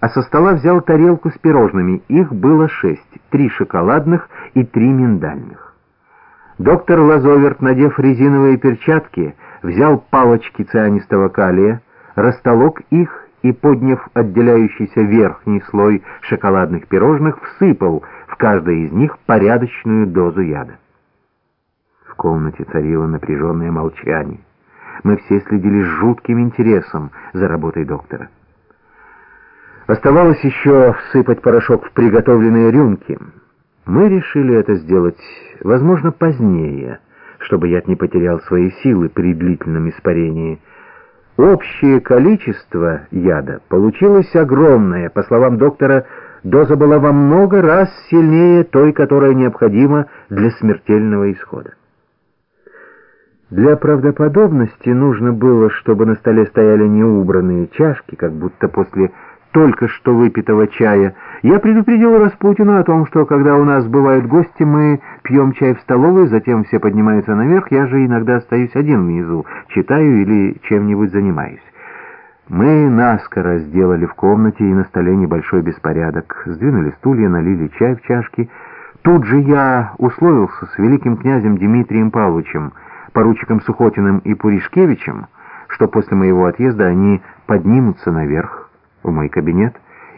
а со стола взял тарелку с пирожными. Их было шесть, три шоколадных и три миндальных. Доктор Лазоверт, надев резиновые перчатки, взял палочки цианистого калия, растолок их и, подняв отделяющийся верхний слой шоколадных пирожных, всыпал в каждое из них порядочную дозу яда. В комнате царило напряженное молчание. Мы все следили с жутким интересом за работой доктора. Оставалось еще всыпать порошок в приготовленные рюмки. Мы решили это сделать, возможно, позднее, чтобы яд не потерял свои силы при длительном испарении. Общее количество яда получилось огромное. По словам доктора, доза была во много раз сильнее той, которая необходима для смертельного исхода. Для правдоподобности нужно было, чтобы на столе стояли неубранные чашки, как будто после только что выпитого чая. Я предупредил Распутина о том, что когда у нас бывают гости, мы пьем чай в столовой, затем все поднимаются наверх, я же иногда остаюсь один внизу, читаю или чем-нибудь занимаюсь. Мы наскоро сделали в комнате и на столе небольшой беспорядок, сдвинули стулья, налили чай в чашки. Тут же я условился с великим князем Дмитрием Павловичем, поручиком Сухотиным и Пуришкевичем, что после моего отъезда они поднимутся наверх, в мой кабинет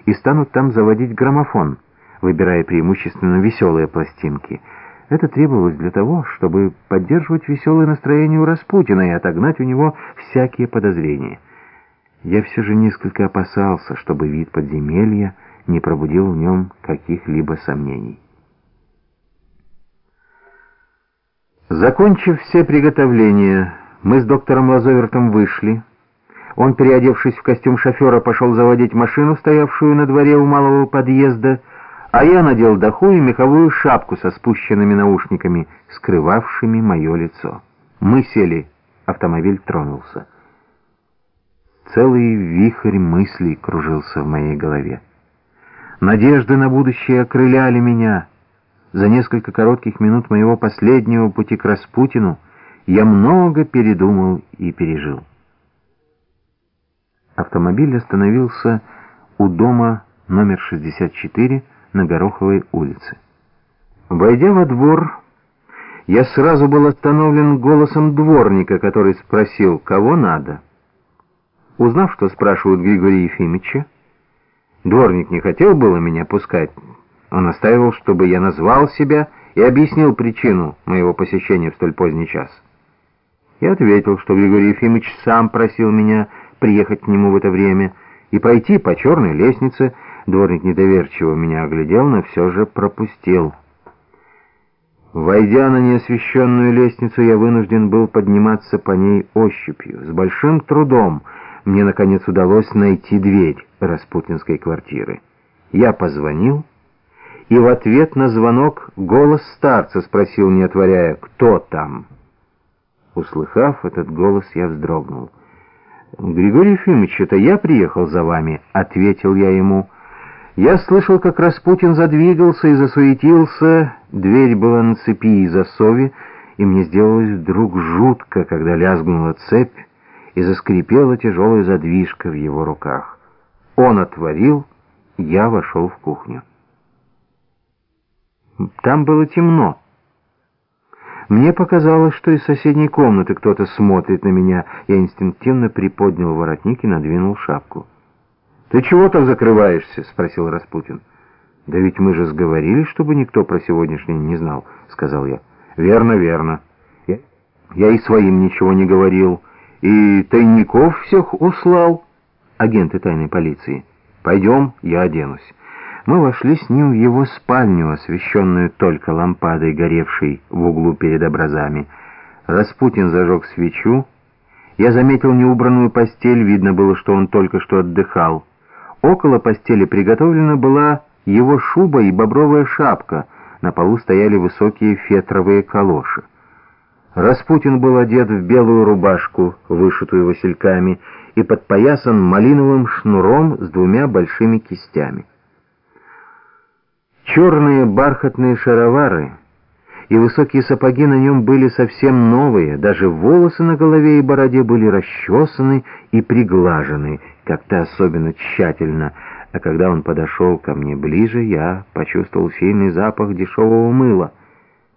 и станут там заводить граммофон, выбирая преимущественно веселые пластинки. Это требовалось для того, чтобы поддерживать веселое настроение у Распутина и отогнать у него всякие подозрения. Я все же несколько опасался, чтобы вид подземелья не пробудил в нем каких-либо сомнений. Закончив все приготовления, мы с доктором Лазовертом вышли, он, переодевшись в костюм шофера, пошел заводить машину, стоявшую на дворе у малого подъезда, а я надел доху и меховую шапку со спущенными наушниками, скрывавшими мое лицо. Мы сели, автомобиль тронулся. Целый вихрь мыслей кружился в моей голове. Надежды на будущее окрыляли меня. За несколько коротких минут моего последнего пути к Распутину я много передумал и пережил. Автомобиль остановился у дома номер 64 на Гороховой улице. Войдя во двор, я сразу был остановлен голосом дворника, который спросил, кого надо. Узнав, что спрашивают Григория Ефимовича, дворник не хотел было меня пускать. Он настаивал, чтобы я назвал себя и объяснил причину моего посещения в столь поздний час. Я ответил, что Григорий Ефимович сам просил меня приехать к нему в это время и пройти по черной лестнице. Дворник недоверчиво меня оглядел, но все же пропустил. Войдя на неосвещенную лестницу, я вынужден был подниматься по ней ощупью. С большим трудом мне, наконец, удалось найти дверь распутинской квартиры. Я позвонил, и в ответ на звонок голос старца спросил, не отворяя, «Кто там?». Услыхав этот голос, я вздрогнул. «Григорий Ефимович, это я приехал за вами», — ответил я ему. Я слышал, как Распутин задвигался и засуетился, дверь была на цепи и засове, и мне сделалось вдруг жутко, когда лязгнула цепь и заскрипела тяжелая задвижка в его руках. Он отворил, я вошел в кухню. Там было темно. Мне показалось, что из соседней комнаты кто-то смотрит на меня. Я инстинктивно приподнял воротник и надвинул шапку. «Ты чего так закрываешься?» — спросил Распутин. «Да ведь мы же сговорились, чтобы никто про сегодняшнее не знал», — сказал я. «Верно, верно. Я, я и своим ничего не говорил. И тайников всех услал. Агенты тайной полиции. Пойдем, я оденусь». Мы вошли с ним в его спальню, освещенную только лампадой, горевшей в углу перед образами. Распутин зажег свечу. Я заметил неубранную постель, видно было, что он только что отдыхал. Около постели приготовлена была его шуба и бобровая шапка, на полу стояли высокие фетровые калоши. Распутин был одет в белую рубашку, вышитую васильками, и подпоясан малиновым шнуром с двумя большими кистями. Черные бархатные шаровары и высокие сапоги на нем были совсем новые, даже волосы на голове и бороде были расчесаны и приглажены, как-то особенно тщательно. а когда он подошел ко мне ближе, я почувствовал сильный запах дешевого мыла —